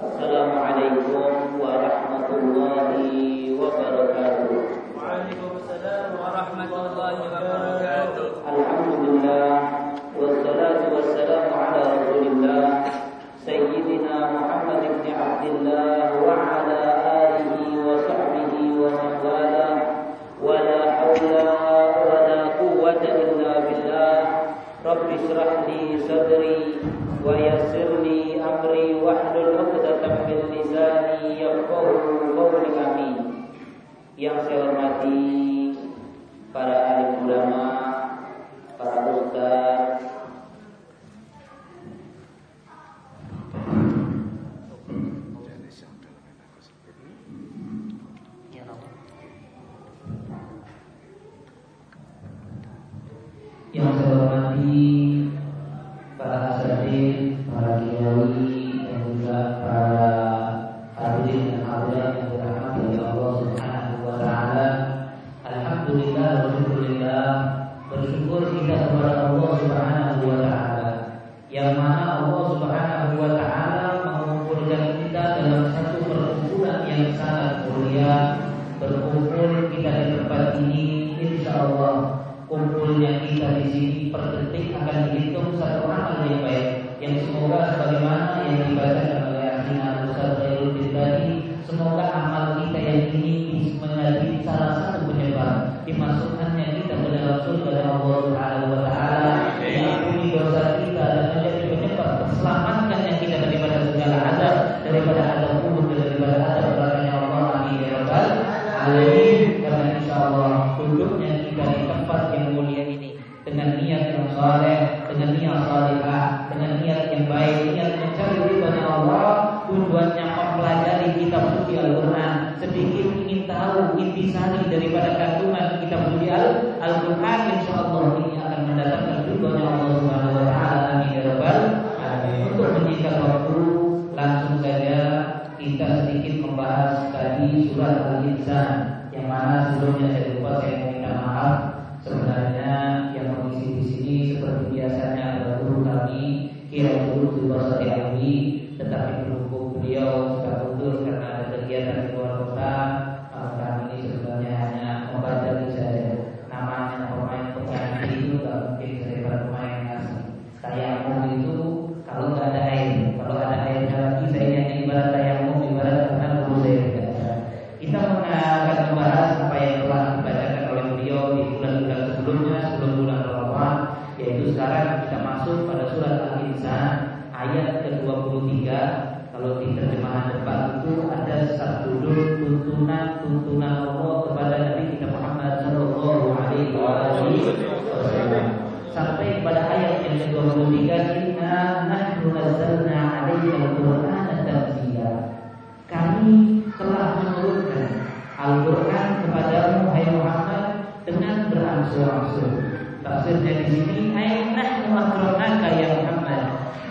Assalamualaikum warahmatullahi wabarakatuh. Waalaikumsalam warahmatullahi wabarakatuh. Alhamdulillah wassalatu wassalamu ala Rasulillah Sayyidina Muhammad ibn Abdullah wa ala alihi wa sahbihi wa man wala wa la hawla wa la quwwata illa billah Rabbi shrah li sadri wa lisani yafqahu qawli amin. Yang saya hormati para alim ulama,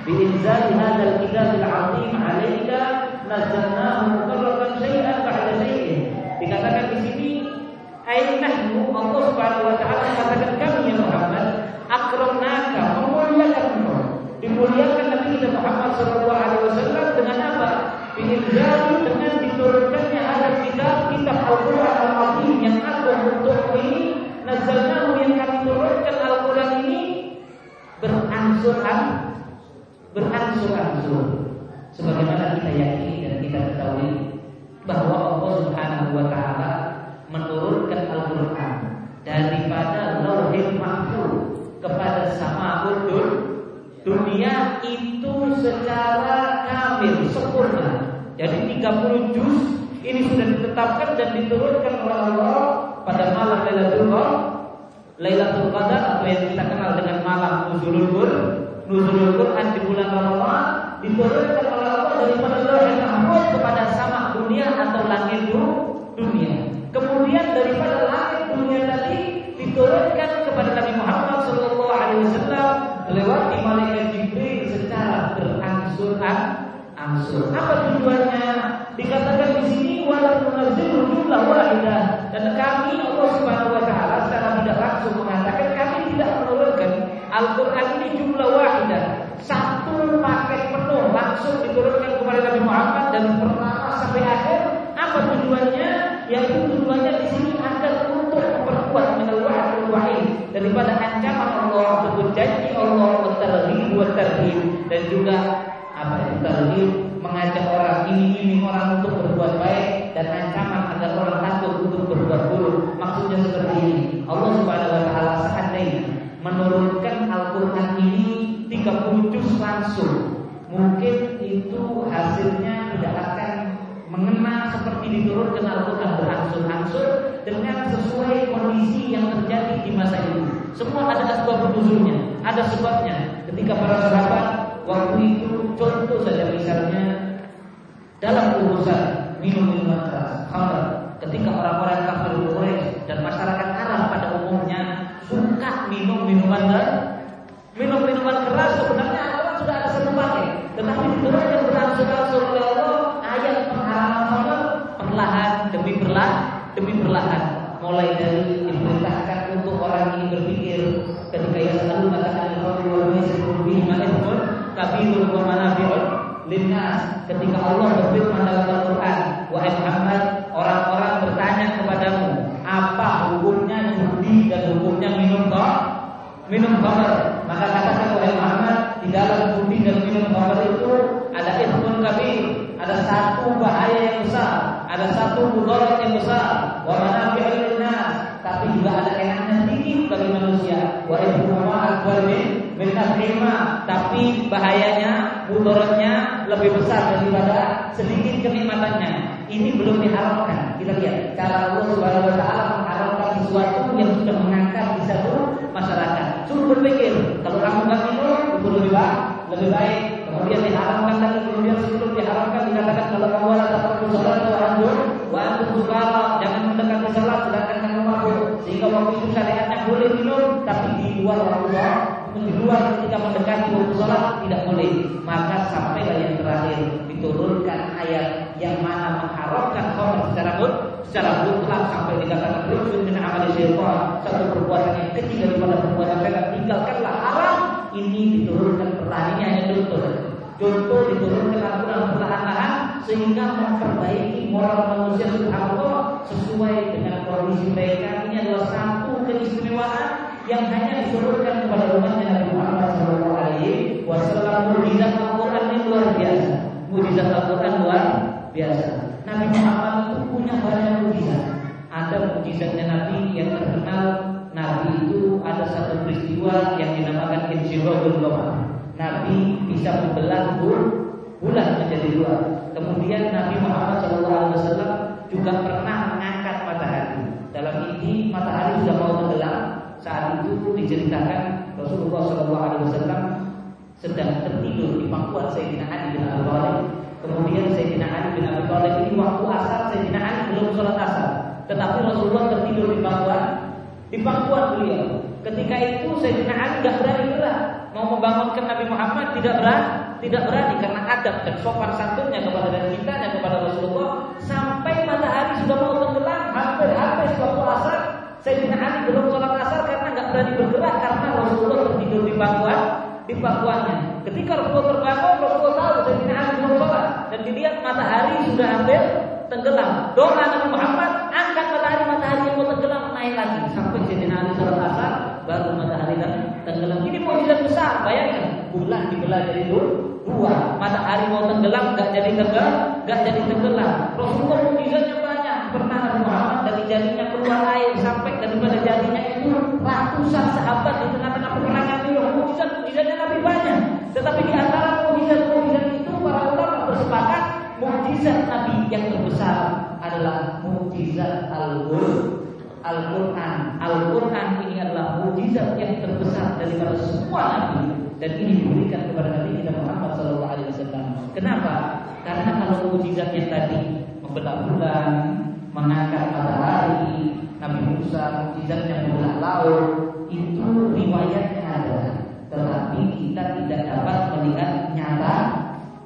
Biinzal hadzal kitabil azim 'alaika nazzalnahu mukarraban syai'an ba'da syai'in. Dikatakan di sini Ainahmu Allah Subhanahu wa taala katakan kami ya Muhammad akramnaka memuliakan engkau. Dimuliakan Nabi kita Muhammad sallallahu alaihi wasallam dengan apa? Biinzal dengan diturunkannya ada kitab kitab Al-Quran Al-Azim yang agung untuk ini Nazalnahu yang kami turunkan Al-Quran ini berangsur-angsur berangsur-angsur sebagaimana kita yakini dan kita ketahui bahwa Allah Subhanahu wa taala menurunkan Al-Quran daripada Lauhil Mahfuz kepada Samaul dunia itu secara kamil sempurna. Jadi 30 juz ini sudah ditetapkan dan diturunkan oleh Allah pada malam Lailatul Qadar, Lailatul Qadar atau yang kita kenal dengan malam Nuzulul Nuzulul Quran di bulan Ramadan diturunkan oleh Allah daripada Lauhul Mahfuz kepada sama dunia atau langit dunia. Kemudian daripada langit dunia tadi diturunkan kepada Nabi Muhammad Shallallahu Alaihi Wasallam lewat malaikat Jibril secara berangsur-angsur. Apa tujuannya? Langsung diturunkan kepada Nabi Muhammad dari pertama sampai akhir. Apa tujuannya? Yaitu tujuannya di sini agar untuk memperkuat minal wa'id daripada ancaman Allah ataupun janji Allah wa tarhib wa dan juga apa tarhib mengajak orang ini orang untuk berbuat baik dan ancaman agar orang takut untuk berbuat buruk. Maksudnya seperti ini. Allah Subhanahu wa taala seandainya menurunkan Al-Qur'an ini 30 juz langsung, mungkin itu hasilnya tidak akan mengena seperti diturunkan Al-Quran berangsur-angsur dengan sesuai kondisi yang terjadi di masa itu. Semua ada sebab nuzulnya, ada sebabnya. Ketika para sahabat waktu itu contoh saja misalnya dalam urusan minum minuman keras, khamr. Ketika orang-orang kafir Quraisy dan masyarakat Arab pada umumnya suka minum minuman minum minuman keras sebenarnya orang sudah ada satu pakai, tetapi diturunkan berangsur-angsur oleh Allah ayat pengharaman khamr perlahan demi perlahan demi perlahan mulai dari diperintahkan untuk orang ini berpikir ketika ia selalu mengatakan khamr wal maisir fihi ma kabirun wa manafi'un linnas ketika Allah berfirman dalam Al-Qur'an wahai Muhammad orang-orang bertanya kepadamu apa hukumnya judi dan hukumnya minum kok minum khamr maka katakan wahai Muhammad di dalam judi dan minum khamr itu ada ismun kabir ada satu bahaya yang besar ada satu mudarat yang besar wa manafi'ul linnas tapi juga ada enaknya sedikit bagi manusia wa ibnu akbar min tapi bahayanya mudaratnya lebih besar daripada sedikit kenikmatannya. Ini belum diharamkan. Kita lihat cara Allah Subhanahu wa taala mengharamkan sesuatu yang sudah mengangkat di satu masyarakat. Suruh berpikir kalau kamu nggak minum itu lebih baik lebih baik. Kemudian diharamkan dan kemudian sebelum diharamkan dikatakan kalau kamu ada sholat atau wa antum jangan mendekati sholat sedangkan kamu mabuk. Sehingga waktu itu syariatnya boleh minum di luar di luar ketika mendekati waktu sholat tidak boleh. Maka sampai yang terakhir diturunkan ayat yang mana mengharapkan khamr secara mut secara mutlak sampai dikatakan rujun min amal syaitan satu perbuatan yang kecil daripada perbuatan setan tinggalkanlah haram ini diturunkan pertanyaan hanya contoh contoh diturunkan aturan perlahan-lahan sehingga memperbaiki moral manusia subhanallah sesuai dengan kondisi mereka. Ini adalah satu keistimewaan yang hanya diturunkan kepada umatnya Nabi Muhammad SAW Wasallam. Mujizat Al-Quran luar biasa. Mujizat Al-Quran luar biasa. Nabi Muhammad itu punya banyak mujizat. Ada mujizatnya Nabi yang terkenal. Nabi itu ada satu peristiwa yang dinamakan Insyirahul Lomah Nabi bisa membelah bulan menjadi dua. Kemudian Nabi Muhammad SAW juga pernah mengangkat matahari. Dalam ini matahari sudah saat itu diceritakan Rasulullah SAW sedang tertidur di pangkuan Sayyidina Ali bin Abi Thalib. Kemudian Sayyidina Ali bin Abi Thalib ini waktu asar Sayyidina Ali belum sholat asar, tetapi Rasulullah tertidur di pangkuan di pangkuan beliau. Ketika itu Sayyidina Ali tidak berani gerak mau membangunkan Nabi Muhammad tidak berani tidak berani karena adab dan sopan santunnya kepada dan cintanya kepada Rasulullah sampai matahari sudah mau tenggelam hampir habis waktu asar Sayyidina Ali belum sholat asar karena nggak berani bergerak karena Rasulullah tertidur di pangkuan di pangkuannya. Ketika Rasulullah terbangun, Rasulullah tahu Sayyidina Ali belum sholat dan dilihat matahari sudah hampir tenggelam. Doa Nabi Muhammad angkat matahari matahari yang mau tenggelam naik lagi sampai Sayyidina Ali sholat asar baru matahari dan tenggelam. Ini mujizat besar, bayangkan bulan dibelah jadi dua, matahari mau tenggelam nggak jadi tenggelam, nggak jadi tenggelam. Rasulullah banyak. Pernah Nabi Muhammad dari jadinya keluar air sampai daripada jadinya itu ratusan sahabat di tengah-tengah peperangan itu mujizat-mujizatnya Nabi banyak. Tetapi di antara mujizat-mujizat itu para ulama bersepakat mujizat Nabi yang terbesar adalah mujizat Al-Qur'an. Al-Quran Al-Quran ini adalah mujizat yang terbesar daripada semua Nabi Dan ini diberikan kepada Nabi kita Muhammad SAW Kenapa? Karena kalau mujizatnya tadi Membelah bulan Mengangkat matahari Nabi Musa mujizatnya membelah laut itu riwayatnya ada tetapi kita tidak dapat melihat nyata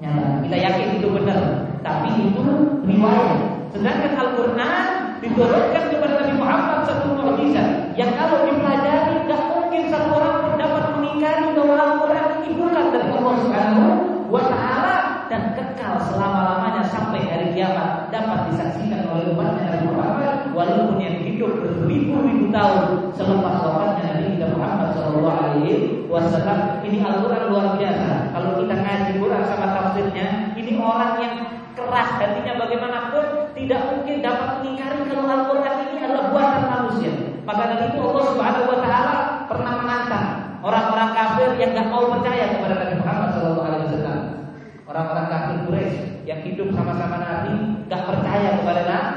nyata. Kita yakin itu benar tapi itu riwayat. Sedangkan Al-Quran diturunkan kepada Nabi Muhammad satu mukjizat yang kalau dipelajari tidak mungkin satu orang pun dapat mengingkari bahwa Al-Quran ini bukan dari Allah Subhanahu wa taala dan kekal selama-lamanya sampai hari kiamat dapat disaksikan oleh umatnya Nabi Muhammad walaupun yang hidup beribu-ribu tahun selepas wafatnya Nabi Muhammad Shallallahu Alaihi Wasallam. Ini Al-Quran luar biasa. Kalau kita ngaji Quran sama tafsirnya ini orang yang keras hatinya bagaimanapun tidak mungkin dapat mengingkari kalau Al-Quran ini adalah buatan manusia. Maka dari itu Allah Subhanahu Wa Taala pernah menantang orang-orang kafir yang nggak mau percaya kepada Nabi Muhammad Shallallahu Alaihi Wasallam orang-orang kafir Quraisy yang hidup sama-sama Nabi nggak percaya kepada Nabi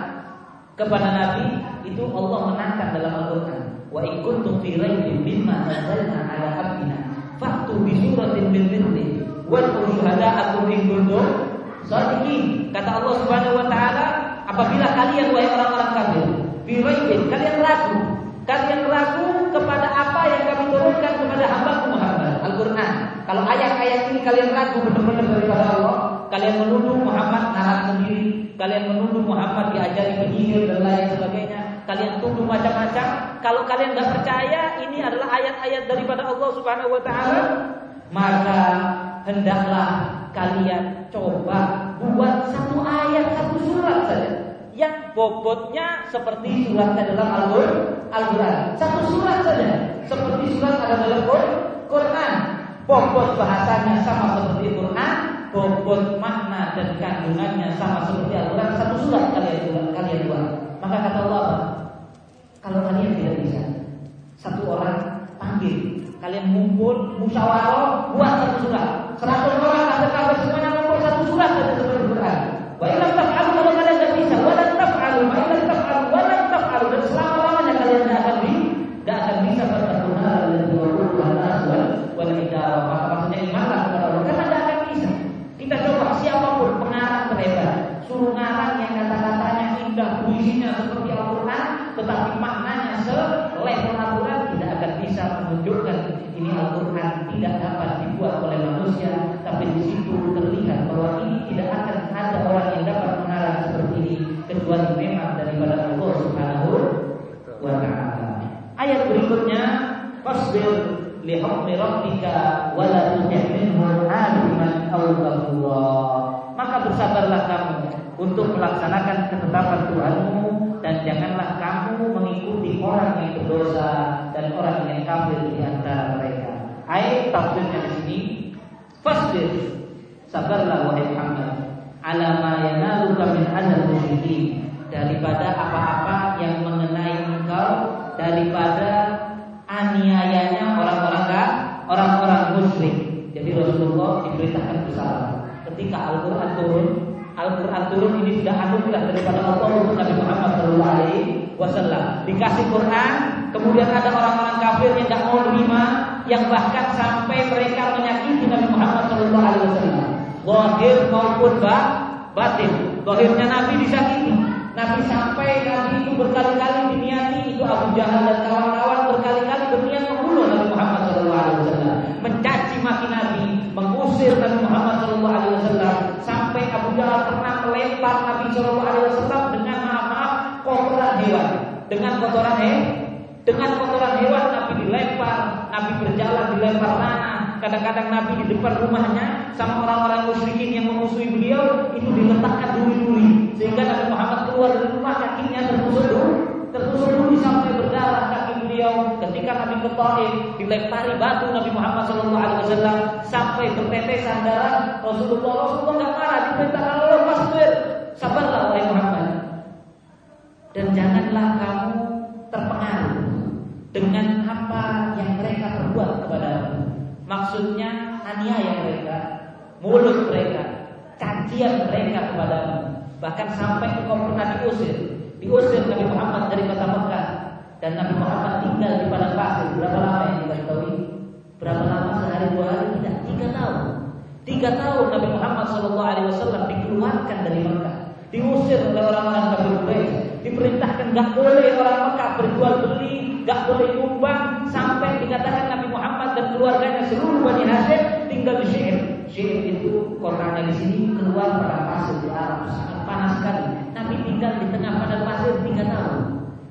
kepada Nabi itu Allah menantang dalam Al-Qur'an. Wa in kuntum fi raibin mimma anzalna ala abdina fa'tu bi suratin min mithli wa syuhada'akum in kuntum shadiqin kata Allah Subhanahu wa taala apabila kalian wahai orang-orang kafir fi raibin kalian ragu kalian ragu kepada apa yang kami turunkan kepada hamba Muhammad. Al-Qur'an. Kalau ayat-ayat ini kalian ragu benar-benar daripada Allah kalian menuduh Muhammad narat sendiri, kalian menuduh Muhammad diajari penyihir dan lain sebagainya, kalian tuduh macam-macam. Kalau kalian nggak percaya ini adalah ayat-ayat daripada Allah Subhanahu wa taala, maka hendaklah kalian coba buat satu ayat satu surat saja yang bobotnya seperti suratnya dalam Al-Quran. Satu surat saja seperti surat ada dalam Quran. Bobot bahasanya sama seperti Quran, bobot makna dan kandungannya sama seperti Al-Quran. Satu surat kalian buat, kalian buat. Maka kata Allah, kalau kalian tidak bisa, satu orang panggil, kalian ngumpul, musyawarah, buat satu surat. Seratus orang ada kabar semuanya ngumpul satu surat saja seperti Quran. Wa ilam kalau kalian tidak bisa, wa lam taf'alu, tetapi maknanya selevel Al-Quran tidak akan bisa menunjukkan ini Al-Quran tidak dapat dibuat oleh manusia, tapi di situ terlihat bahwa ini tidak akan ada orang yang dapat mengarang seperti ini kecuali memang daripada Allah Subhanahu wa taala. Ayat berikutnya fasbir li rabbika wa la minhu aliman aw Maka bersabarlah kamu untuk melaksanakan ketetapan Tuhanmu dan janganlah kamu mengikuti orang yang berdosa dan orang yang kafir di antara mereka. Ayat tafsirnya di sini fasbir sabarlah wahai Muhammad ala ma min adab musyrikin daripada apa-apa yang mengenai engkau daripada aniayanya orang-orang orang-orang musyrik. Jadi Rasulullah diperintahkan bersabar. Ketika Al-Qur'an turun, Al-Qur'an turun ini sudah anugerah daripada Allah untuk Nabi Muhammad Shallallahu Alaihi Wasallam. Dikasih Quran, kemudian ada orang-orang kafir yang tidak mau terima, yang bahkan sampai mereka menyakiti Nabi Muhammad Shallallahu Alaihi Wasallam. Zahir maupun batin. Zahirnya Nabi disakiti. Nabi sampai Nabi itu berkali-kali diniati itu Abu Jahal dan kawan-kawan berkali-kali berniat membunuh Nabi Muhammad SAW, mencaci maki Nabi, mengusir Nabi Muhammad SAW sampai Abu Jahal pernah melempar Nabi maaf-maaf kotoran hewan, dengan kotoran hewan, dengan kotoran hewan Nabi dilempar, Nabi berjalan dilempar tanah, kadang-kadang Nabi di depan rumahnya sama orang-orang musyrikin yang memusuhi beliau itu diletakkan duri-duri sehingga Nabi Muhammad keluar dari rumah kakinya tertusuk dulu tertusuk duri sampai berdarah kaki beliau. Ketika Nabi ke Taif dilempari batu Nabi Muhammad SAW sampai bertetesan darah Rasulullah Rasulullah nggak marah diperintahkan Allah masbir sabarlah wahai Muhammad dan janganlah kamu terpengaruh dengan apa yang mereka perbuat kepadamu Maksudnya aniaya mereka, mulut mereka, cacian mereka kepadamu. Bahkan sampai engkau pernah diusir, diusir Nabi Muhammad dari kota Mekah dan Nabi Muhammad tinggal di padang pasir. Berapa lama yang kita tahu? Berapa lama sehari dua hari? Tidak, tiga tahun. Tiga tahun Nabi Muhammad SAW dikeluarkan dari Mekah, diusir oleh orang-orang kafir Quraisy, diperintahkan nggak boleh orang Mekah berjual beli, nggak boleh nyumbang, sampai dikatakan Nabi Muhammad dan keluarganya seluruh Bani Hashim tinggal di Syair. Syair itu kotanya di sini keluar pada pasir di Arab sangat panas sekali. Nabi tinggal di tengah padang pasir tiga tahun.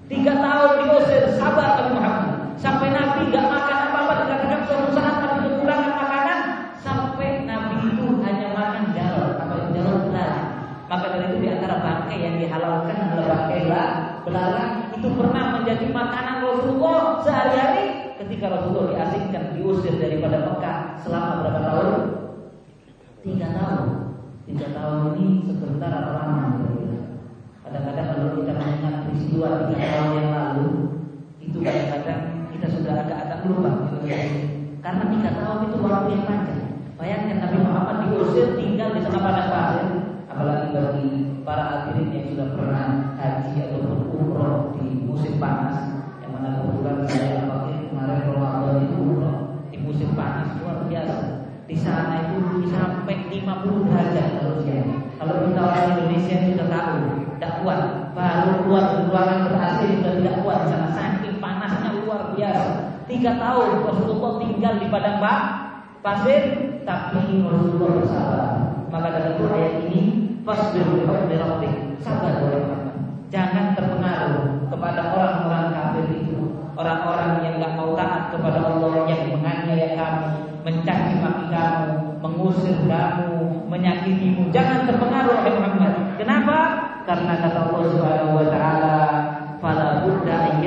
Tiga tahun diusir sabar Nabi Muhammad sampai Nabi nggak makan apa-apa dikatakan suatu saat Nabi kekurangan makanan sampai Nabi itu hanya makan jalur apa itu bangkai yang dihalalkan adalah bangkai belalang itu pernah menjadi makanan Rasulullah sehari-hari ketika Rasulullah diasingkan diusir daripada Mekah selama berapa tahun? Tiga tahun. Tiga tahun ini sebentar atau lama? Kadang-kadang kalau kita mengingat peristiwa tiga tahun yang lalu itu kadang-kadang kita sudah agak-agak lupa. Karena tiga tahun itu waktu yang panjang. Bayangkan Nabi Muhammad diusir tinggal di tengah padang pasir, apalagi bagi para hadirin yang sudah pernah haji ataupun umroh di musim panas, yang mana kebetulan saya pakai kemarin Ramadan itu umroh di musim panas luar biasa. Di sana itu sampai 50 derajat harusnya. Kalau kita orang Indonesia sudah tahu, tidak kuat. Baru keluar ruangan ber sudah tidak kuat sana. Saking panasnya luar biasa. Tiga tahun Rasulullah tinggal di padang pasir, tapi Rasulullah bersabar. Maka dalam itu ayat ini Fasbir. Sabar Jangan terpengaruh kepada orang-orang kafir itu, orang-orang yang tidak mau taat kepada Allah yang menganiaya kamu, mencaci maki kamu, mengusir kamu, menyakitimu. Jangan terpengaruh oleh Muhammad. Kenapa? Karena kata Allah Subhanahu wa taala, "Fala budda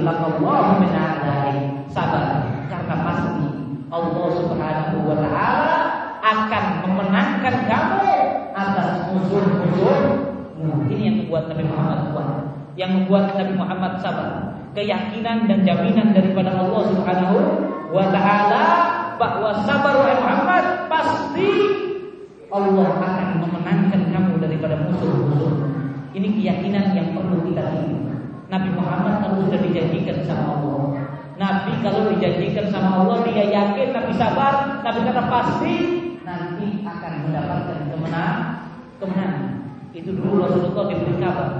lakallahu min a'dai." Sabar, karena pasti Allah Subhanahu wa taala akan memenangkan kamu atas musuh-musuh. Ini yang Nabi Muhammad kuat. Yang membuat Nabi Muhammad sabar. Keyakinan dan jaminan daripada Allah Subhanahu wa taala bahwa sabar wahai Muhammad pasti Allah akan memenangkan kamu daripada musuh-musuh. Ini keyakinan yang perlu kita miliki. Nabi Muhammad kalau sudah dijanjikan sama Allah. Nabi kalau dijanjikan sama Allah dia yakin Nabi sabar, Nabi kata pasti nanti akan mendapatkan kemenangan. Kemenangan. Itu dulu Rasulullah diberi kabar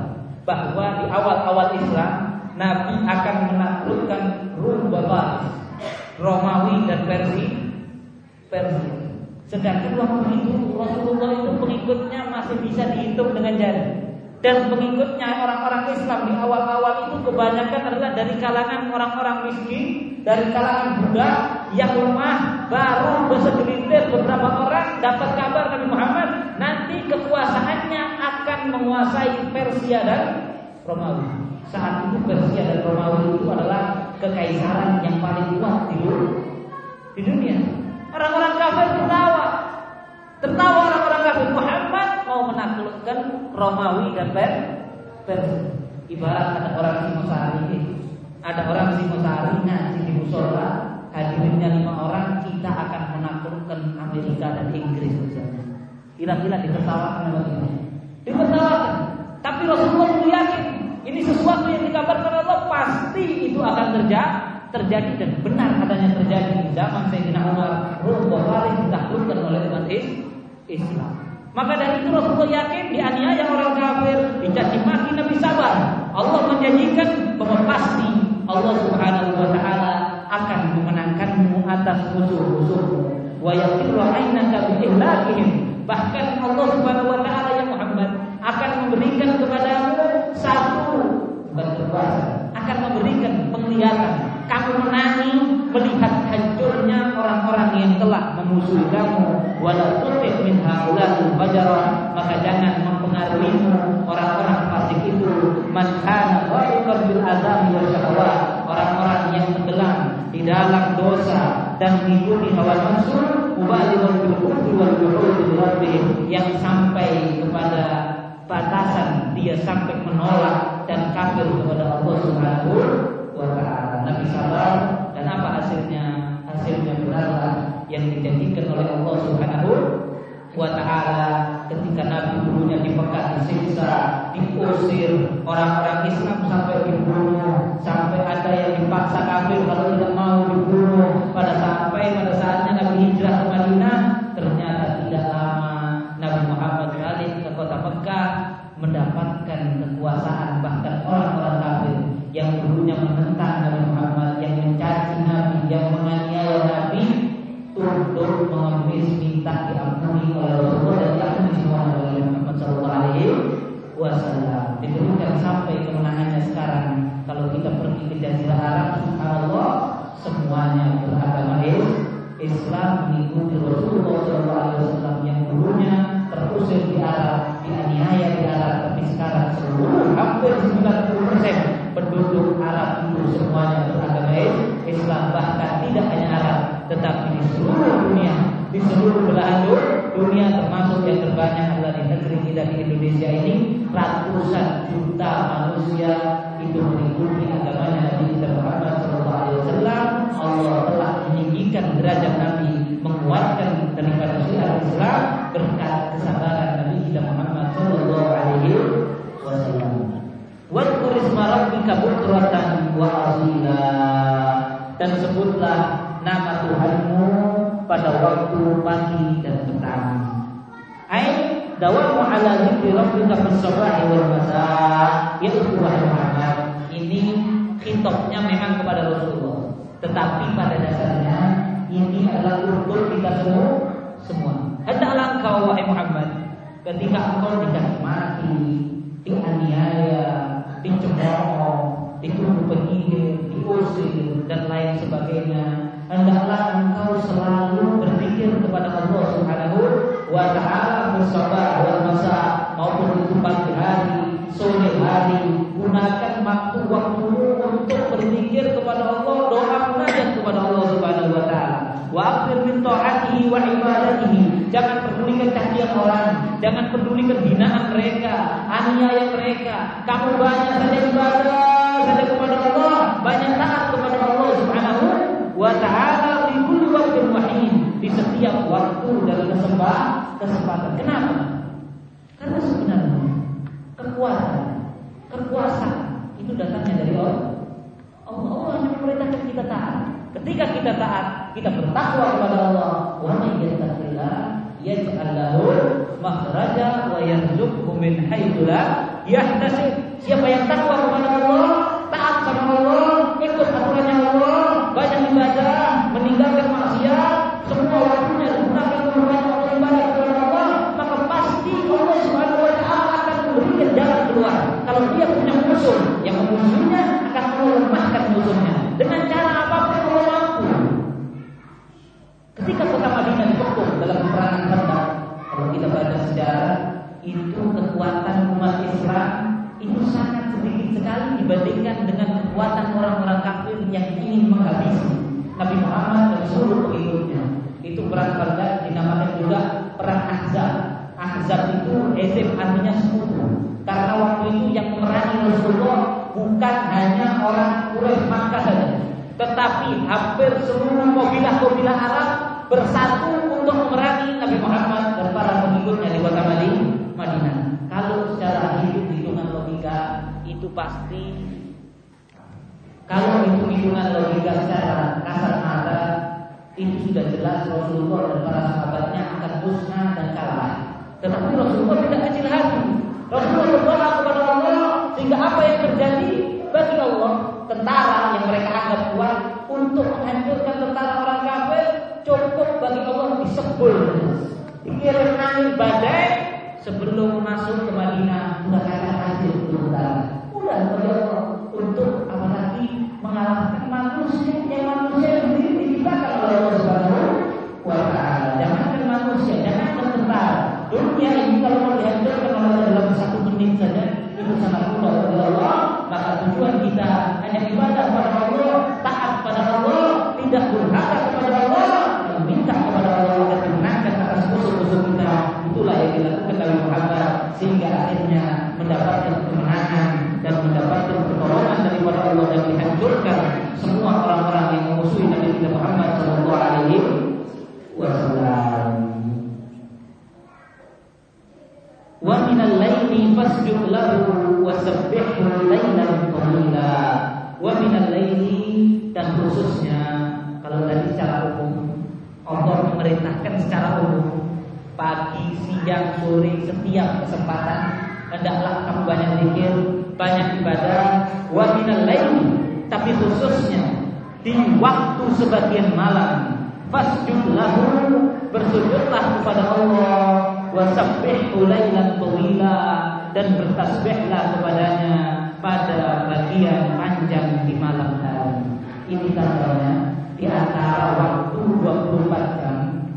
bahwa di awal-awal Islam Nabi akan menaklukkan Rum Babaris, Romawi dan Persia. Persia. Sedangkan waktu itu Rasulullah itu pengikutnya masih bisa dihitung dengan jari. Dan pengikutnya orang-orang Islam di awal-awal itu kebanyakan adalah dari kalangan orang-orang miskin, dari kalangan budak yang lemah, baru bersegelintir beberapa orang dapat kabar Nabi Muhammad nanti kekuasaannya akan menguasai Persia dan Romawi. Saat itu Persia dan Romawi itu adalah kekaisaran yang paling kuat di di dunia. Orang-orang kafir tertawa. Tertawa orang-orang kafir Muhammad mau menaklukkan Romawi dan Persia. Ibarat ada orang Singosari, ada orang Singosari ngaji di musola, hadirinnya lima orang, kita akan menaklukkan Amerika dan Inggris misalnya. Kira-kira ditertawakan apa Ditertawakan. Tapi Rasulullah yakin ini sesuatu yang dikabarkan Allah pasti itu akan terjadi terjadi dan benar adanya terjadi di zaman Sayyidina Umar Rasulullah ditaklukkan oleh umat Islam. Maka dari itu Rasulullah yakin dianiaya orang kafir, dicaci maki Nabi sabar. Allah menjanjikan bahwa pasti Allah Subhanahu wa taala akan memenangkanmu atas musuh-musuhmu. Wa yaqiru ainaka bi Bahkan Allah Subhanahu wa taala akan memberikan kepadamu satu bukan akan memberikan penglihatan. Kamu menangi melihat hancurnya orang-orang yang telah memusuhi kamu. Wala tutik min haulatul maka jangan mempengaruhimu. Orang-orang fasik itu man bil orang-orang yang tenggelam di dalam dosa dan mengikuti hawa nafsu mubalighun bil kufri wal yang sampai kepada batasan dia sampai menolak dan kafir kepada Allah Subhanahu wa taala Nabi sabar dan apa hasilnya? Hasilnya benarlah yang dijanjikan oleh Allah Subhanahu wa taala ketika Nabi dulunya di Mekah disiksa, diusir, orang-orang Islam sampai dibunuh, sampai ada yang dipaksa kafir kalau tidak mau dibunuh. Pada sampai pada saatnya Nabi hijrah kemenangannya sekarang. Kalau kita pergi ke Jazirah Arab Allah semuanya beragama Islam mengikuti Rasulullah SAW yang dulunya terusir di Arab dianiaya di Arab tapi sekarang seluruh hampir 90% penduduk Arab itu semuanya beragama Islam bahkan tidak hanya Arab tetapi di seluruh dunia di seluruh belahan dunia termasuk yang terbanyak adalah di negeri kita di Indonesia ini ratusan manusia dawamu ala zikri rabbika fis sabahi wal masa yaitu wahai Muhammad. Ini khitabnya memang kepada Rasulullah. Tetapi pada dasarnya ini adalah untuk kita semua semua. Hendaklah engkau wahai Muhammad ketika engkau dikasih mati, dianiaya, dicemooh, dituduh penyihir, diusir dan lain sebagainya. Hendaklah engkau selalu berpikir kepada Allah wa taala bersabar wal masa maupun itu pagi hari, sore hari, gunakan waktu waktumu untuk berpikir kepada Allah, doa munajat kepada Allah Subhanahu wa taala. Wa akhir min ta'atihi wa ibadatihi. Jangan pedulikan cacian orang, jangan pedulikan binaan mereka, aniaya mereka. Kamu banyak saja ibadah saja kepada Allah, banyak taat kepada Allah Subhanahu wa taala di kulli waqtin wahid, di setiap waktu kesempatan. Kenapa? Karena sebenarnya kekuatan, kekuasaan itu datangnya dari Allah. Allah, Allah hanya memerintahkan kita taat. Ketika kita taat, kita bertakwa kepada Allah. Wa may yattaqillah yaj'al lahu makhraja wa yarzuqhu min haitsu la yahtasib. Siapa yang takwa kepada Allah, taat kepada Allah, ikut aturannya Allah, banyak ibadah, meninggalkan musuhnya akan melemahkan musuhnya. Dengan cara apa pun Allah mampu. Ketika kota Madinah dikepung dalam peperangan Khandaq, kalau kita baca sejarah, itu kekuatan umat Islam itu sangat sedikit sekali dibandingkan dengan kekuatan orang-orang kafir yang ingin menghabisi Nabi Muhammad dan seluruh pengikutnya. Itu perang Khandaq dinamakan juga perang Ahzab. Ahzab itu Ezeb artinya sekutu. Karena waktu itu yang bukan hanya orang Quraisy Makkah saja, tetapi hampir seluruh kabilah-kabilah Arab bersatu untuk memerangi Nabi Muhammad dan para pengikutnya di kota Madinah. Kalau secara hidup hitungan logika itu pasti kalau itu hitungan logika secara kasar mata itu sudah jelas Rasulullah dan para sahabatnya akan musnah dan kalah. Tetapi Rasulullah tidak kecil hati. Rasulullah berdoa kepada Allah sehingga apa yang terjadi bagi Allah tentara yang mereka anggap kuat untuk menghancurkan tentara orang kafir cukup bagi Allah disebul dikirim angin badai sebelum masuk ke Madinah sudah kata hasil tentara udah bagi Allah untuk apalagi mengalahkan manusia yang manusia wa sabbihhu lailan qawila. Wa minal dan khususnya kalau tadi secara umum Allah memerintahkan secara umum pagi, siang, sore, setiap kesempatan hendaklah kamu banyak zikir, banyak ibadah. Wa minal tapi khususnya di waktu sebagian malam fasjud lahu bersujudlah kepada Allah. Wasabbihhu lailan tawila dan bertasbihlah kepadanya pada bagian panjang di malam hari. Ini tandanya di antara waktu 24 jam,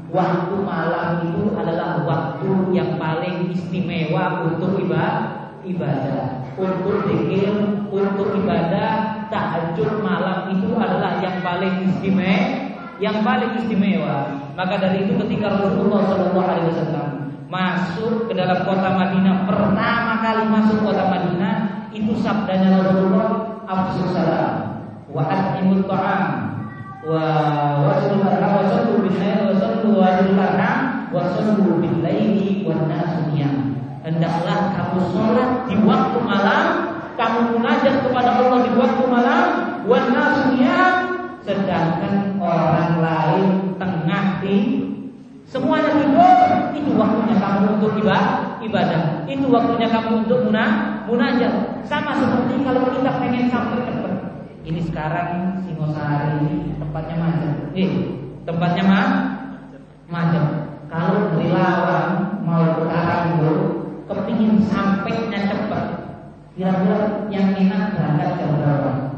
waktu malam itu adalah waktu yang paling istimewa untuk ibadah, ibadah, untuk zikir, untuk ibadah, tahajud malam itu adalah yang paling istimewa, yang paling istimewa. Maka dari itu ketika Rasulullah Shallallahu Alaihi Wasallam masuk ke dalam kota Madinah. Pertama kali masuk kota Madinah itu sabdanya Rasulullah Abdul Salam wa atimut ta'am wa wasul wa sallu bil lail wa sallu wa arham wa sallu bil laili wan hendaklah kamu sholat di waktu malam kamu munajat kepada Allah di waktu malam wan sedangkan orang lain tengah di Semuanya tidur, itu waktunya kamu untuk ibadah. Itu waktunya kamu untuk munah, munajat. Sama seperti kalau kita pengen sampai cepat. Ini sekarang Singosari tempatnya macam. Eh, tempatnya mah macam. Kalau relawan mau ke itu, kepingin sampainya cepat. Kira-kira yang enak berangkat jam berapa?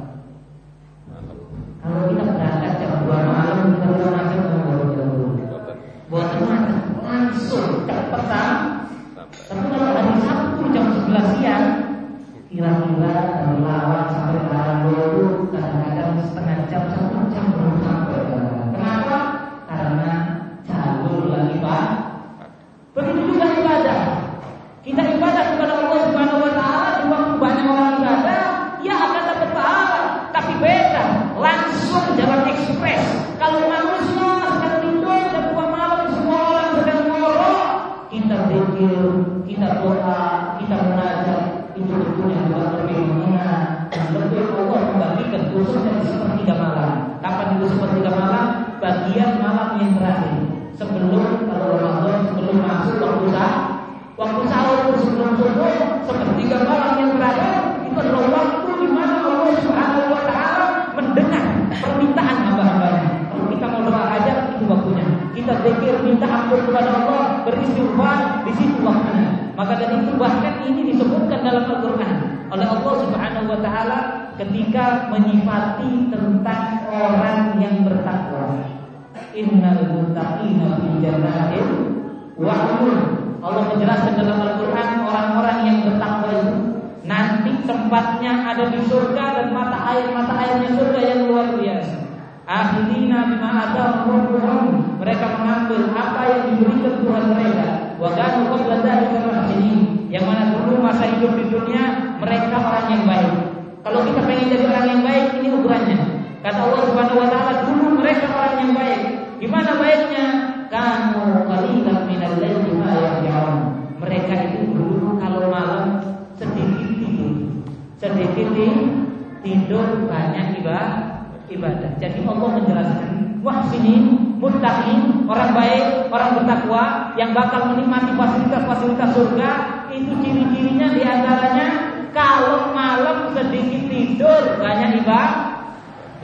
Bima atahum Mereka mengambil apa yang diberikan Tuhan mereka. Wa kanu qabla dzalika sini Yang mana dulu masa hidup di dunia mereka orang yang baik. Kalau kita pengen jadi orang yang baik ini ukurannya. Kata Allah Subhanahu wa taala dulu mereka orang yang baik. Gimana baiknya? Kamu qalilan minal laili ma. Mereka itu dulu kalau malam sedikit tidur. Sedikit tidur banyak ibadah ibadah. Jadi Allah menjelaskan sini muttaqin, orang baik, orang bertakwa yang bakal menikmati fasilitas-fasilitas surga itu ciri-cirinya di antaranya kalau malam sedikit tidur banyak ibadah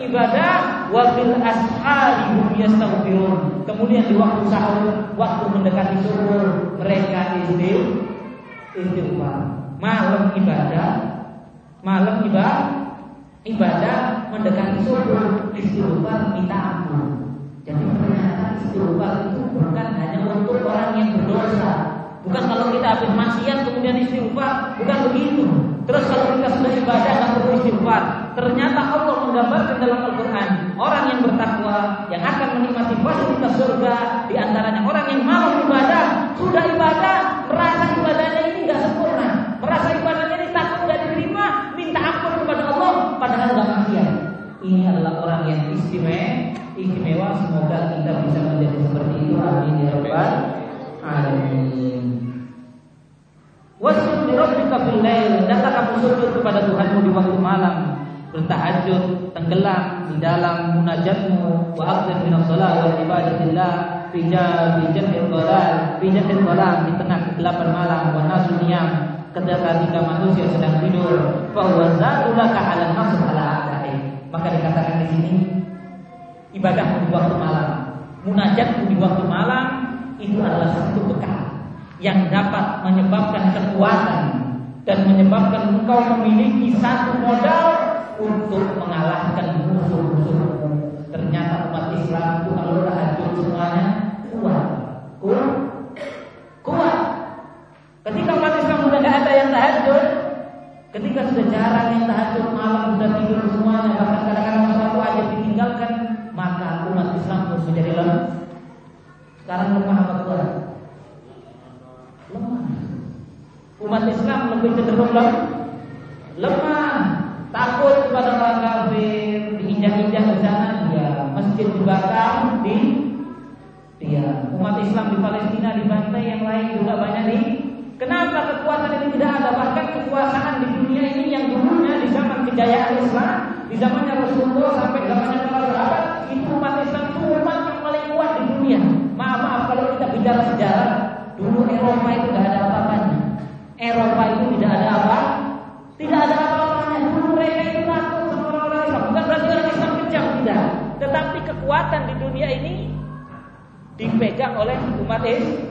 ibadah wa fil ashari yastaghfirun. Kemudian di waktu sahur, waktu mendekati subuh, mereka istighfar. Malam ibadah, malam ibadah Ibadah mendekati subuh, istighfar minta ampun. Jadi ternyata istighfar itu bukan hanya untuk orang yang berdosa. Bukan kalau kita habis maksiat kemudian istighfar, bukan begitu. Terus kalau kita sudah ibadah nggak perlu. Ternyata Allah menggambarkan dalam Al-Quran orang yang bertakwa yang akan menikmati fasilitas surga di antaranya orang yang mau ibadah sudah ibadah merasa ibadahnya ini nggak sempurna, merasa ibadahnya ini takut nggak diterima, minta ampun kepada Padahal nggak maksiat. Ini adalah orang yang istimewa, istimewa. Semoga kita bisa menjadi seperti itu. Amin ya rabbal alamin. Wasjud li rabbika fil lail, hendaklah kamu sujud kepada Tuhanmu di waktu malam, bertahajud, tenggelam di dalam munajatmu, wa aqdir min shalah wa ibadatillah, fi dhalal di tengah kegelapan malam, wa nasu ketika manusia sedang tidur, bahwa zatulaka ala nafs ala. Maka dikatakan di sini ibadah di waktu malam, munajat di waktu malam itu adalah satu bekal yang dapat menyebabkan kekuatan dan menyebabkan engkau memiliki satu modal untuk mengalahkan musuh-musuhmu. Ternyata umat Islam itu kalau tahajud semuanya kuat, kuat, Ketika sudah jarang yang tahajud malam sudah tidur semuanya bahkan kadang-kadang satu aja ditinggalkan maka umat Islam pun menjadi lemah. Sekarang lemah apa kuat? Lemah. Umat Islam lebih cenderung lemah. Lemah, takut kepada orang kafir, diinjak-injak ke sana dia, masjid dibakar di dia. Umat Islam di Palestina dibantai, yang lain juga banyak di Kenapa kekuatan ini tidak ada? Bahkan kekuasaan di dunia ini yang dulunya di zaman kejayaan Islam, di zamannya Rasulullah sampai zamannya para sahabat, itu umat Islam itu umat yang paling kuat di dunia. Maaf maaf kalau kita bicara sejarah, dulu Eropa itu tidak ada apa-apanya. Eropa itu tidak ada apa? Tidak ada apa-apanya. Dulu mereka itu takut sama orang-orang Islam. Bukan berarti orang Islam kejam tidak. Tetapi kekuatan di dunia ini dipegang oleh umat Islam.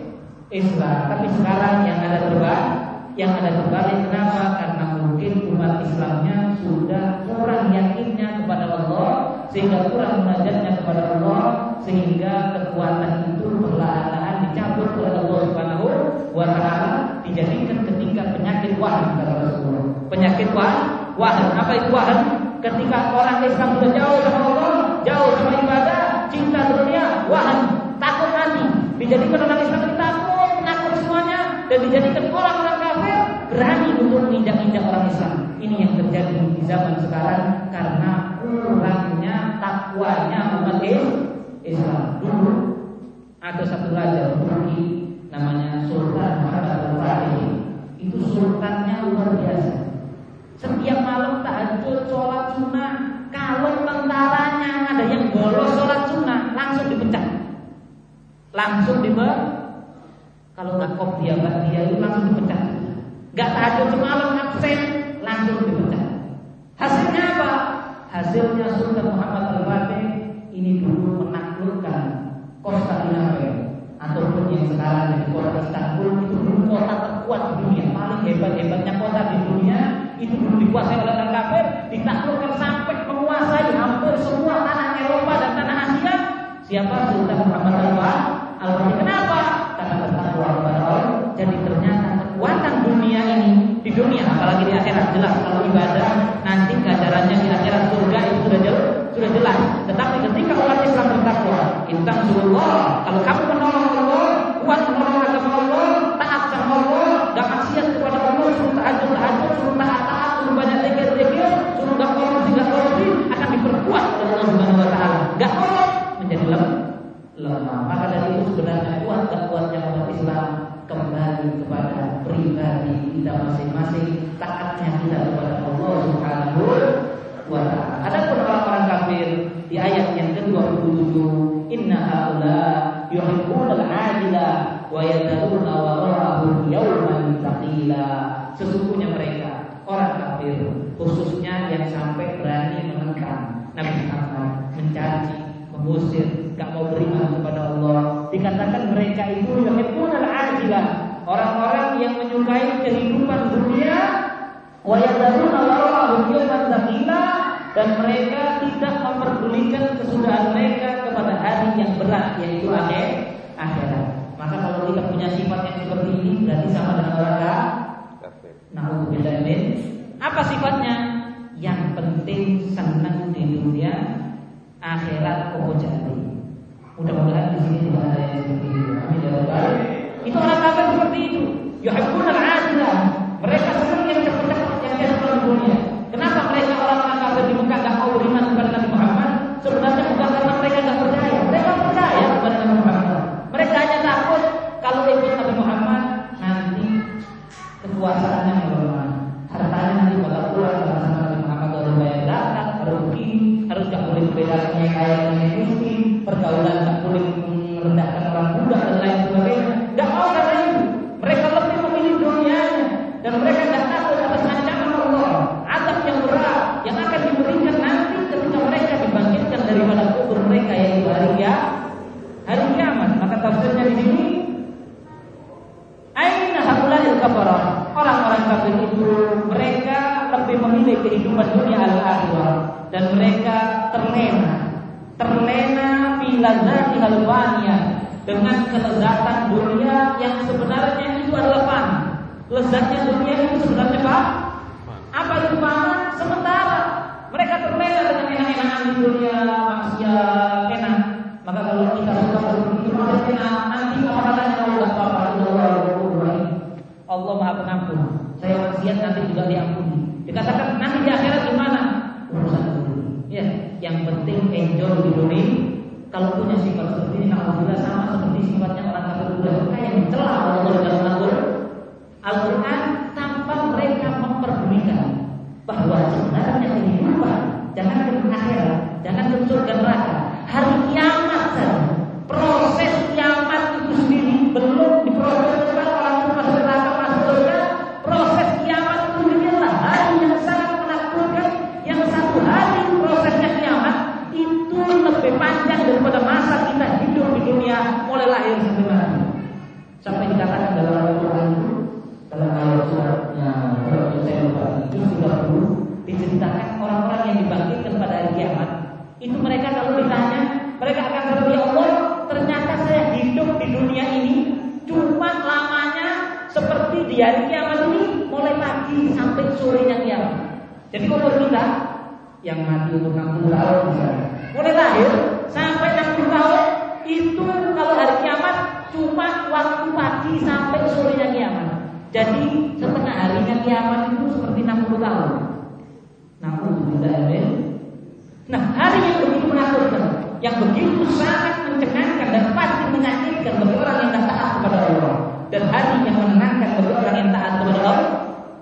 Islam. Tapi sekarang yang ada terbalik, yang ada terbalik kenapa? Karena mungkin umat Islamnya sudah kurang yakinnya kepada Allah, sehingga kurang munajatnya kepada Allah, sehingga kekuatan itu perlahan-lahan dicabut oleh Allah Subhanahu wa taala dijadikan ketika penyakit wahan Rasulullah. Penyakit wahan, wahan apa itu wahan? Ketika orang Islam sudah jauh sama Allah, jauh sama ibadah, cinta dunia, wahan, takut mati, dijadikan orang Islam takut dan dijadikan orang-orang kafir berani untuk menginjak-injak orang Islam. Ini yang terjadi di zaman sekarang karena kurangnya takwanya umat Islam. Dulu ada satu raja Turki namanya Sultan Muhammad Al-Fatih. Itu sultannya luar biasa. Setiap malam tahajud, sholat sunnah. Kalau tentaranya ada yang bolos sholat sunnah, langsung dipecat. Langsung dipecat kalau nggak kopi mbak dia itu langsung dipecat. Nggak tahajud semalam absen langsung dipecat. Hasilnya apa? Hasilnya Sultan Muhammad Al-Fatih ini dulu menaklukkan Konstantinopel ataupun yang sekarang jadi kota Istanbul itu dulu kota terkuat di dunia paling hebat-hebatnya kota di dunia itu dulu dikuasai oleh orang kafir ditaklukkan sampai menguasai hampir semua tanah Eropa dan tanah Asia siapa Sultan Muhammad Al-Fatih kenapa jadi ternyata kekuatan dunia ini di dunia apalagi di akhirat jelas. Kalau ibadah nanti ganjarannya di akhirat surga itu sudah jelas sudah jelas. Tetapi ketika umat Islam bertakwa intan surullah kalau kamu menolong Allah kuat menolong agama Allah taat sama Allah gak maksiat kepada Allah suruh tahajud tahajud suruh taat taat suruh banyak zikir zikir suruh gak korupsi gak korupsi akan diperkuat oleh Allah Subhanahu Wa Taala gak kolot menjadi lemah lemah maka dari itu sebenarnya kuat gak kuatnya umat Islam kembali kepada pribadi kita masing-masing taatnya kita kepada Allah Subhanahu wa taala. Adapun orang-orang kafir di ayat yang ke-27, inna haula yuhibbuna al-ajila wa yadharuna wara'ahum yawman thaqila. Sesungguhnya mereka orang kafir khususnya yang sampai berani menekan Nabi Muhammad mencaci, mengusir, gak mau beriman kepada Allah dikatakan mereka itu yuhibbun al-ajilah, orang-orang yang menyukai kehidupan dunia wa yadharuna Allahu yawman dan mereka tidak memperdulikan kesudahan mereka kepada hari yang berat yaitu akhir akhirat. Maka kalau kita punya sifat yang seperti ini berarti sama dengan orang kafir. Nauzubillah min. Apa sifatnya? Yang penting senang di dunia, akhirat pokok jadi. Mudah-mudahan di sini tidak ada yang seperti itu. Amin ya Itu orang kafir seperti itu. Yuhibbun al-adilah. Mereka senang yang cepat-cepat yang biasa Sorenya kiamat. Jadi kalau kita yang mati umur 60 tahun. Mulai lahir sampai 60 tahun itu kalau hari kiamat cuma waktu pagi sampai sorenya kiamat. Jadi setengah harinya kiamat itu seperti 60 tahun. Namun tidak ada. Nah, hari yang begitu menakutkan, yang begitu sangat mencengangkan dan pasti menyakitkan bagi orang yang tak taat kepada Allah dan hari yang menenangkan bagi orang yang taat kepada Allah.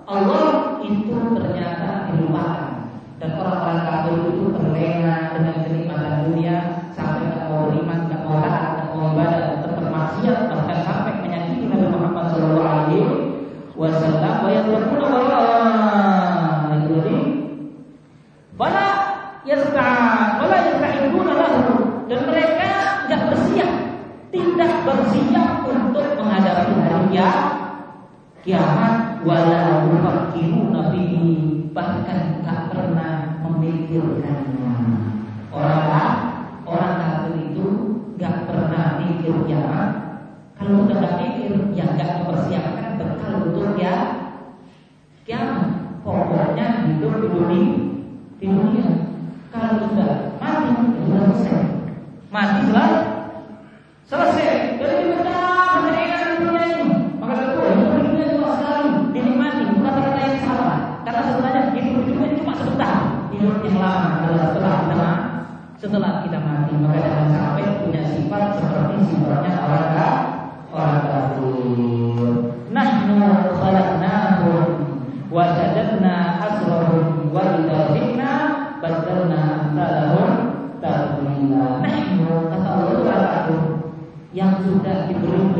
Allah itu ternyata dilupakan. Dan orang-orang kafir itu terlena dengan kenikmatan dunia sampai tidak mau beriman, tidak mau taat, tidak mau ibadah, tetap bermaksiat bahkan sampai menyakiti Nabi Muhammad Shallallahu Alaihi Wasallam. Bayar berpuluh Allah itu tadi. Bala yasta, bala yasta ibu dan mereka tidak bersiap, tidak bersiap untuk menghadapi hari kiamat. Wala ibu nabi bahkan tak pernah memikirkannya. Orang sudah diberi gitu.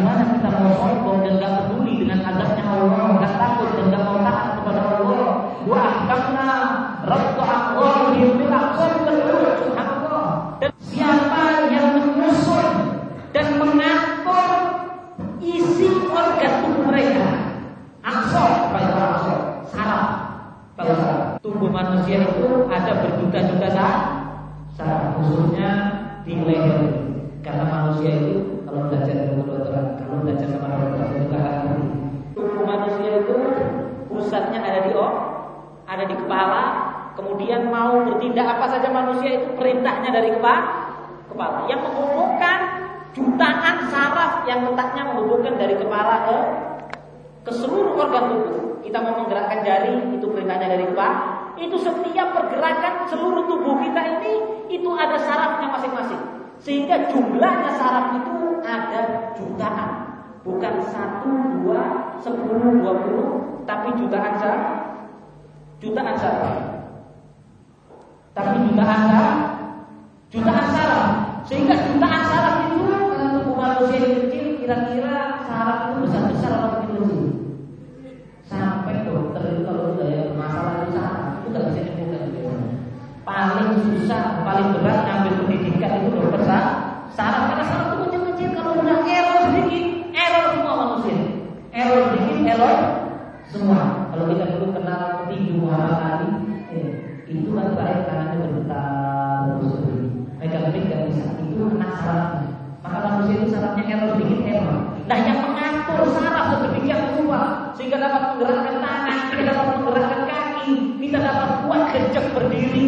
Bagaimana kita mau sombong dan gak peduli dengan azabnya Allah, gak takut dan gak mau taat kepada Allah. Wah, karena Rabb yang letaknya menghubungkan dari kepala ke ke seluruh organ tubuh. Kita mau menggerakkan jari, itu perintahnya dari kepala. Itu setiap pergerakan seluruh tubuh kita ini itu ada sarafnya masing-masing. Sehingga jumlahnya saraf itu ada jutaan. Bukan satu, dua, sepuluh, dua puluh, tapi jutaan saraf. Jutaan saraf. Tapi jutaan saraf. Jutaan saraf. Sehingga jutaan saraf itu manusia yang kecil kira-kira saraf itu besar besar apa kecil kecil sampai dokter itu kalau sudah ya masalah di saraf itu nggak bisa dibuka paling susah paling berat ngambil pendidikan itu dokter saraf karena saraf itu kecil kecil kalau udah error sedikit error semua manusia. Error sedikit error semua. Kalau kita dulu kenal ketidu dua kali eh, itu kan terakhir tangannya bergetar terus. Megang megang bisa. Itu kena saraf manusia itu sarafnya error bikin error. Nah yang mengatur saraf sedemikian rupa sehingga dapat menggerakkan tangan, kita dapat menggerakkan kaki, kita dapat kuat kerja berdiri,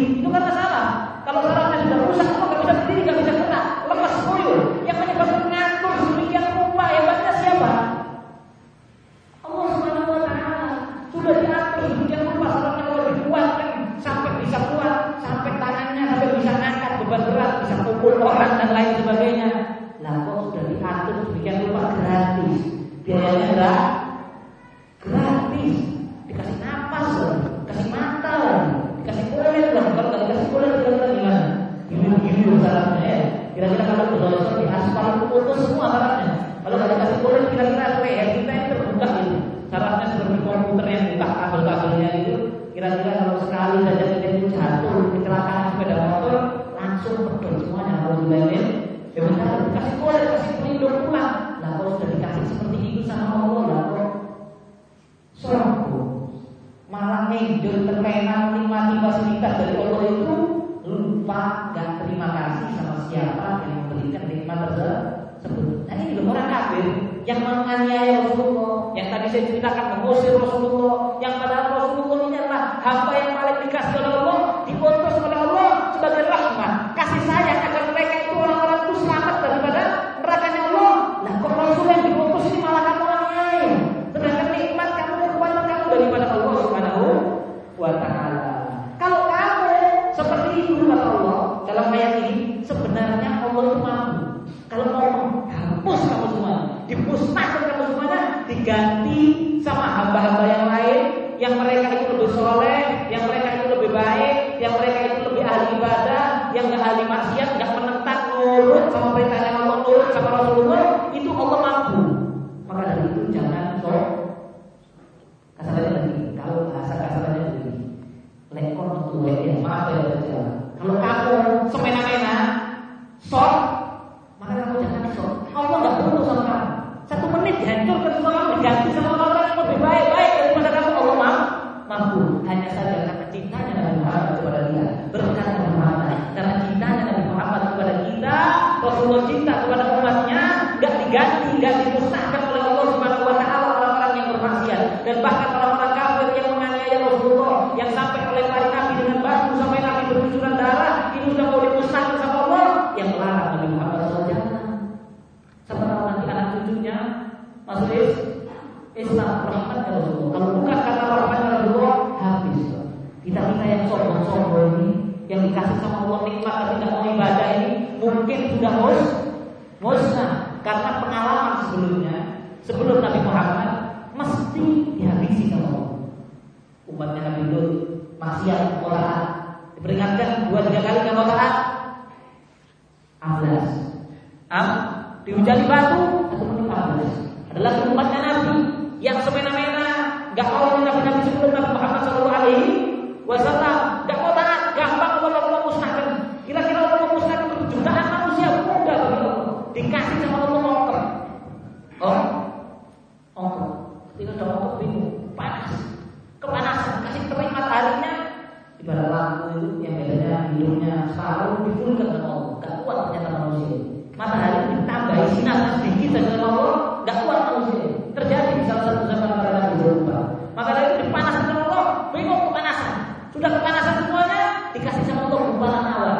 selalu difulkan sama Allah. Gak kuat ternyata manusia. Matahari ditambahi sinar sedikit saja sama Allah, gak kuat manusia. Terjadi di salah satu zaman para nabi berubah. Matahari itu dipanaskan sama Allah, bingung kepanasan. Sudah kepanasan semuanya, dikasih sama Allah gumpalan awan.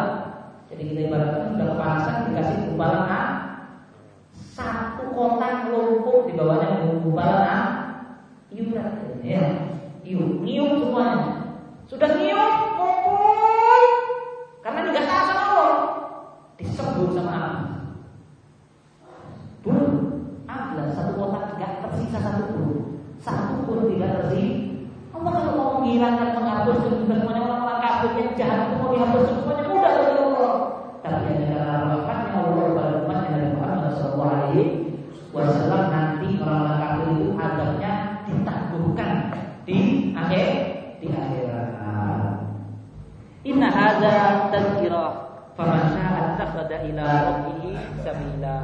Jadi kita ibaratkan sudah kepanasan dikasih gumpalan awan. Satu kotak lumpuh di bawahnya gumpalan awan. Iuran, ya, iu, nyium semuanya. Sudah nyium, ngumpul. Karena ini gak taat sama Allah. Disebut sama api. Dulu, ambil satu kotak tidak tersisa satu pun. Satu pun tidak tersisa. Allah kalau mau menghilangkan, menghapus juga semuanya orang-orang kafir yang jahat itu mau dihapus semuanya mudah bagi Allah. Tapi hanya karena rahmatnya Allah pada umatnya Nabi Muhammad SAW Wasallam nanti orang-orang kafir itu adabnya ditangguhkan di akhir di akhirat. Inna hadza tadhkirah faman syaa'a takhadha ila rabbih sabila.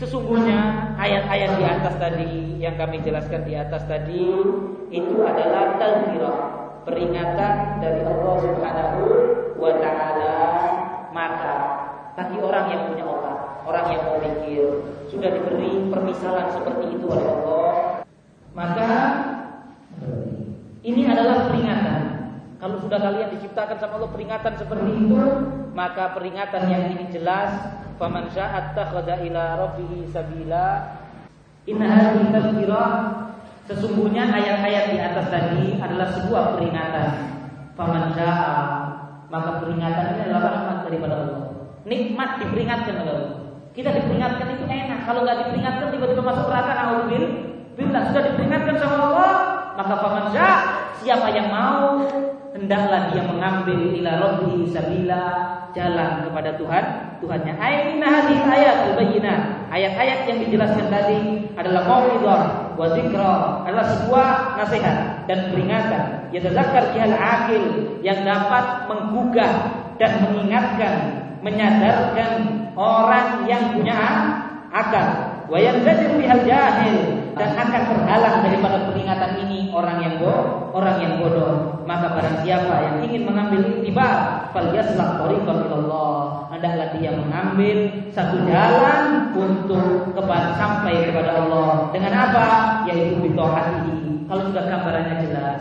Sesungguhnya ayat-ayat di atas tadi yang kami jelaskan di atas tadi itu adalah tadhkirah, peringatan dari Allah Subhanahu wa taala maka bagi orang yang punya otak, orang yang mau mikir, sudah diberi permisalan seperti itu oleh Allah, maka ini adalah peringatan. Kalau sudah kalian diciptakan sama Allah peringatan seperti itu, maka peringatan yang ini jelas, faman sya'at takhadha ila rabbih sabila. Inna hadhihi tadhkirah Sesungguhnya ayat-ayat di atas tadi adalah sebuah peringatan. Faman sya'a maka peringatan ini adalah rahmat daripada Allah. Nikmat diperingatkan oleh Allah. Kita diperingatkan itu enak. Kalau nggak diperingatkan tiba-tiba masuk neraka, naudzubil. Bila sudah diperingatkan sama Allah, maka faman sya' siapa yang mau hendaklah dia mengambil ila rabbihi sabila jalan kepada Tuhan. Tuhannya aina hadhihi ayat al-bayyinah ayat-ayat yang dijelaskan tadi adalah mau'izah wa dzikra adalah sebuah nasihat dan peringatan. Yatadzakkar bihal akil yang dapat menggugah dan mengingatkan menyadarkan orang yang punya akal. Wa yanzajir bihal jahil dan akan terhalang daripada peringatan ini orang yang bodoh, orang yang bodoh. Maka barang siapa yang ingin mengambil tiba, falyaslak tariqan Allah. Hendaklah dia mengambil satu jalan untuk kepada sampai kepada Allah. Dengan apa? Yaitu bitaatihi. Kalau sudah gambarannya jelas,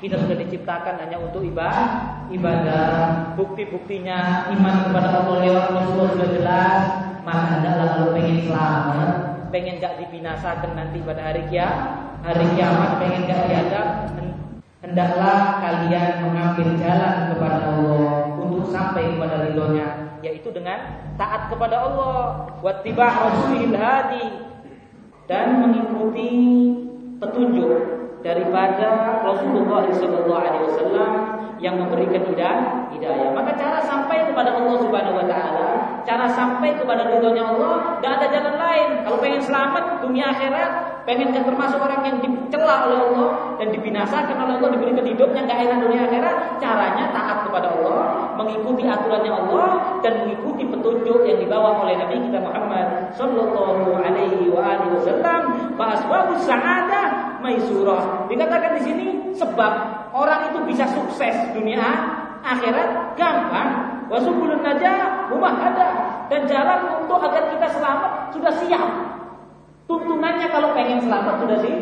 kita sudah diciptakan hanya untuk ibadah, ibadah. Bukti-buktinya iman kepada Allah lewat Rasulullah sudah jelas. Maka hendaklah kalau pengen selamat, pengen gak dibinasakan nanti pada hari kiamat, hari kiamat pengen gak diadab, hendaklah kalian mengambil jalan kepada Allah untuk sampai kepada ridhonya, yaitu dengan taat kepada Allah, wattiba rasulil hadi dan mengikuti petunjuk daripada Rasulullah SAW yang memberikan hidayah. Maka cara sampai kepada Allah Subhanahu wa taala, cara sampai kepada ridhonya Allah, gak ada jalan lain. Kalau pengen selamat dunia akhirat, pengen termasuk orang yang dicela oleh Allah dan dibinasakan oleh Allah diberikan hidupnya gak enak dunia akhirat, caranya taat kepada Allah, mengikuti aturannya Allah dan mengikuti petunjuk yang dibawa oleh Nabi kita Muhammad sallallahu alaihi wasallam. Asbabus sa'adah maisurah. Dikatakan di sini sebab orang itu bisa sukses dunia akhirat gampang. Wasubulun najah ada dan jalan untuk agar kita selamat sudah siap. Tuntunannya kalau pengen selamat sudah sih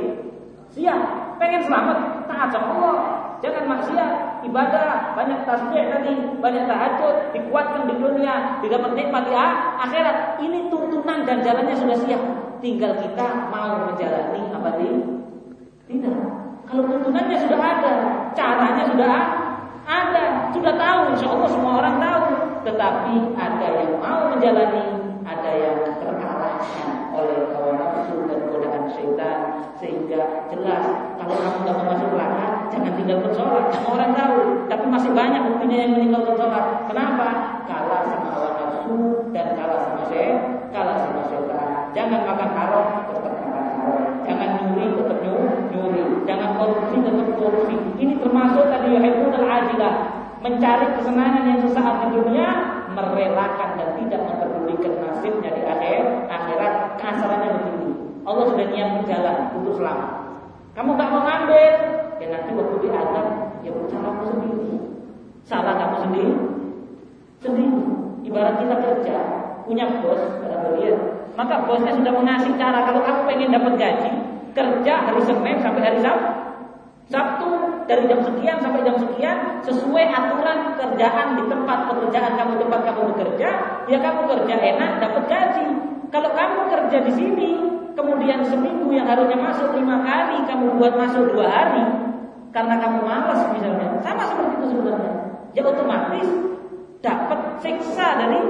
siap. Pengen selamat taat sama Allah. Jangan maksiat, ibadah, banyak tasbih tadi, banyak tahajud, dikuatkan di dunia, didapat nikmat di akhirat. Ini tuntunan dan jalannya sudah siap. Tinggal kita mau menjalani apa? Tidak. Kalau tuntunannya sudah ada, caranya sudah ada, sudah tahu, insya Allah semua orang tahu. Tetapi ada yang mau menjalani, ada yang terkalahkan oleh kawan nafsu dan godaan syaitan sehingga jelas kalau kamu tidak mau masuk neraka jangan tinggalkan sholat semua orang tahu tapi masih banyak buktinya yang meninggalkan sholat kenapa? Kalah sama hawa nafsu dan kalah sama syaitan kalah sama syaitan jangan makan haram jangan nyuri tetap nyuri jangan korupsi tetap korupsi ini termasuk tadi yuhibbun al-ajilah mencari kesenangan yang sesaat di dunia merelakan dan tidak memperdulikan nasibnya di akhir akhirat kasarannya begini Allah sudah nyiapin jalan untuk selamat kamu gak mau ngambil ya nanti waktu diadab ya bercaramu sendiri Salah kamu sendiri. Sendiri. Ibarat kita kerja, punya bos, pada kalian. Maka bosnya sudah mengasih cara kalau kamu pengen dapat gaji, kerja hari Senin sampai hari Sabtu. Sabtu dari jam sekian sampai jam sekian sesuai aturan kerjaan di tempat pekerjaan kamu tempat kamu bekerja, ya kamu kerja enak dapat gaji. Kalau kamu kerja di sini, kemudian seminggu yang harusnya masuk lima kali kamu buat masuk dua hari karena kamu malas misalnya, sama seperti itu sebenarnya. Ya otomatis dapat siksa dari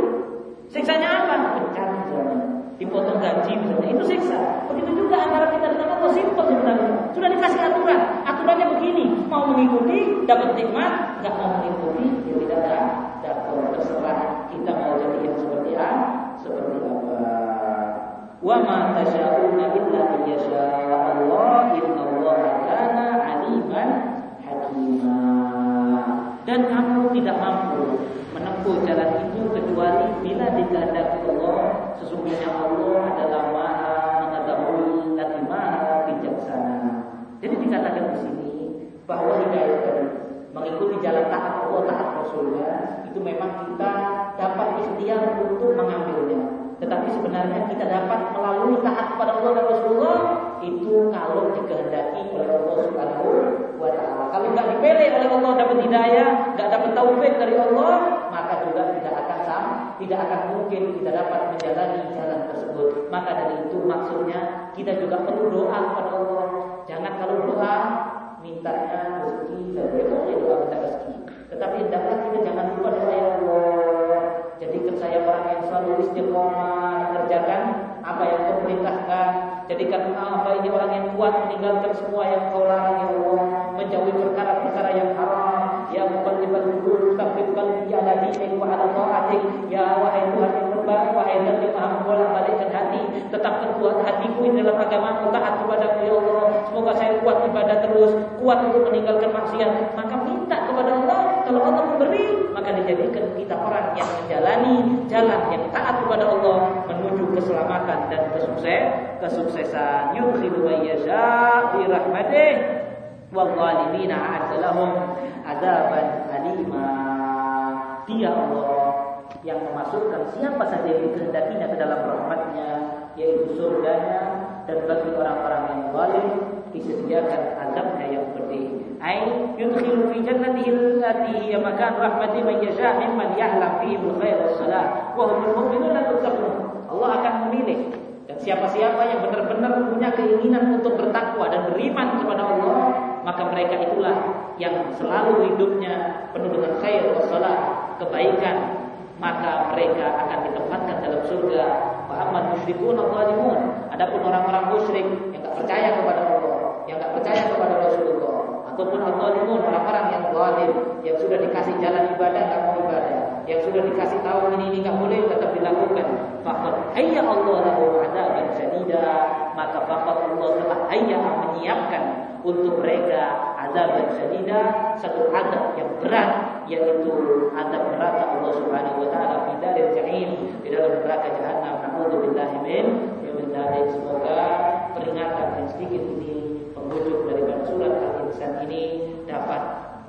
siksanya apa? Pecat misalnya dipotong gaji misalnya itu siksa. Begitu juga antara kita dengan Allah simpel sebenarnya. Sudah dikasih aturan. Aturannya begini, mau mengikuti dapat nikmat, nggak mau mengikuti ya tidak ada dapat terserah kita mau jadi yang seperti apa, seperti apa. Wa ma tasyauna illa ayyasha Allah Allah kana aliman hakimah. Dan kamu tidak mampu menempuh jalan itu kecuali bila dikehendaki Allah sesungguhnya Allah adalah maha mengetahui lagi maha bijaksana jadi dikatakan di sini bahwa hidayah mengikuti jalan taat Allah taat Rasulnya itu memang kita dapat ikhtiar untuk mengambilnya. Tetapi sebenarnya kita dapat melalui taat kepada Allah dan Rasulullah itu kalau dikehendaki oleh Allah Subhanahu wa taala. Kalau nggak dipilih oleh Allah dapat hidayah, nggak dapat taufik dari Allah, maka juga tidak akan sama, tidak akan mungkin kita dapat menjalani jalan tersebut. Maka dari itu maksudnya kita juga perlu doa kepada Allah. Jangan maksiat. Maka minta kepada Allah, kalau Allah memberi, maka dijadikan kita orang yang menjalani jalan yang taat kepada Allah menuju keselamatan dan kesukses kesuksesan. Yudkhilu man yasha fi rahmatih wal zalimina a'adda lahum adzaban alima. Dia Allah yang memasukkan siapa saja yang dikehendakinya ke dalam rahmatnya yaitu surganya dan bagi orang-orang yang zalim disediakan azabnya yang pedih. Ai yudkhilu fi jannatihi allati hiya makan rahmati man yasha mimman ya'lam fihi khair was-salah wa hum mu'minuna tattaqun. Allah akan memilih dan siapa-siapa yang benar-benar punya keinginan untuk bertakwa dan beriman kepada Allah, maka mereka itulah yang selalu hidupnya penuh dengan khair wassalah, kebaikan, maka mereka akan ditempatkan dalam surga. Fa'amal musyrikun zalimun. Adapun orang-orang musyrik yang tak percaya kepada Allah, percaya kepada Rasulullah, ataupun zalimun orang-orang yang zalim, yang sudah dikasih jalan ibadah tak mau ibadah, yang sudah dikasih tahu ini ini enggak boleh tetap dilakukan. Faqad hayya Allah lahu adzaban syadida, maka faqad Allah telah hayya menyiapkan untuk mereka azab dan syadida satu azab yang berat yaitu azab neraka Allah Subhanahu wa taala fi daril jahim di dalam neraka jahanam naudzubillahi min min dzalik semoga peringatan yang sedikit ini penghujung daripada surat al-insan ini dapat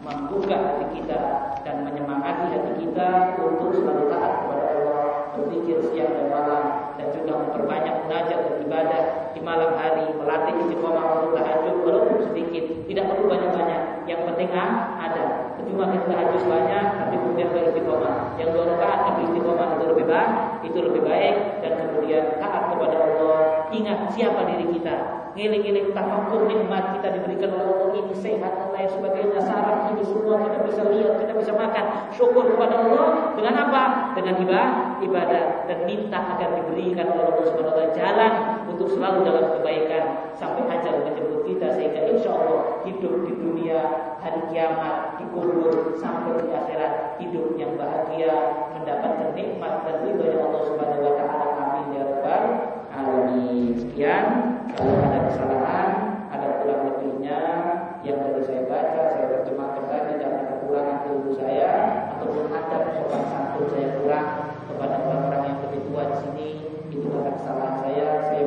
membuka hati kita dan menyemangati hati kita untuk selalu taat kepada Allah berpikir siang dan malam dan juga memperbanyak munajat dan ibadah di malam hari melatih istiqomah untuk tahajud walaupun sedikit tidak perlu banyak-banyak. Yang penting ada. Cuma kita tahajud banyak tapi kemudian beristiqomah yang dua rakaat tapi istiqomah itu lebih baik itu lebih baik dan kemudian taat kepada Allah. Ingat siapa diri kita. Ngiling-ngiling tafakur nikmat kita diberikan oleh Allah. Ini sehat dan lain sebagainya. Saraf ini semua kita bisa lihat kita bisa makan. Syukur kepada Allah dengan apa? Dengan ibadah ibadah dan minta agar diberikan oleh Allah Subhanahu jalan untuk selalu dalam kebaikan. Sampai ajal menjemput kita sehingga insya Allah hidup di dunia hari kiamat di kubur sampai di akhirat hidup yang bahagia mendapatkan nikmat dan ridho Allah Subhanahu wa taala. Amin ya rabbal alamin. Sekian kalau ada kesalahan ada kurang lebihnya yang tadi saya baca saya terjemahkan tadi dan ada kekurangan ilmu saya ataupun ada sopan santun saya kurang kepada orang-orang yang lebih tua di sini itu adalah kesalahan saya saya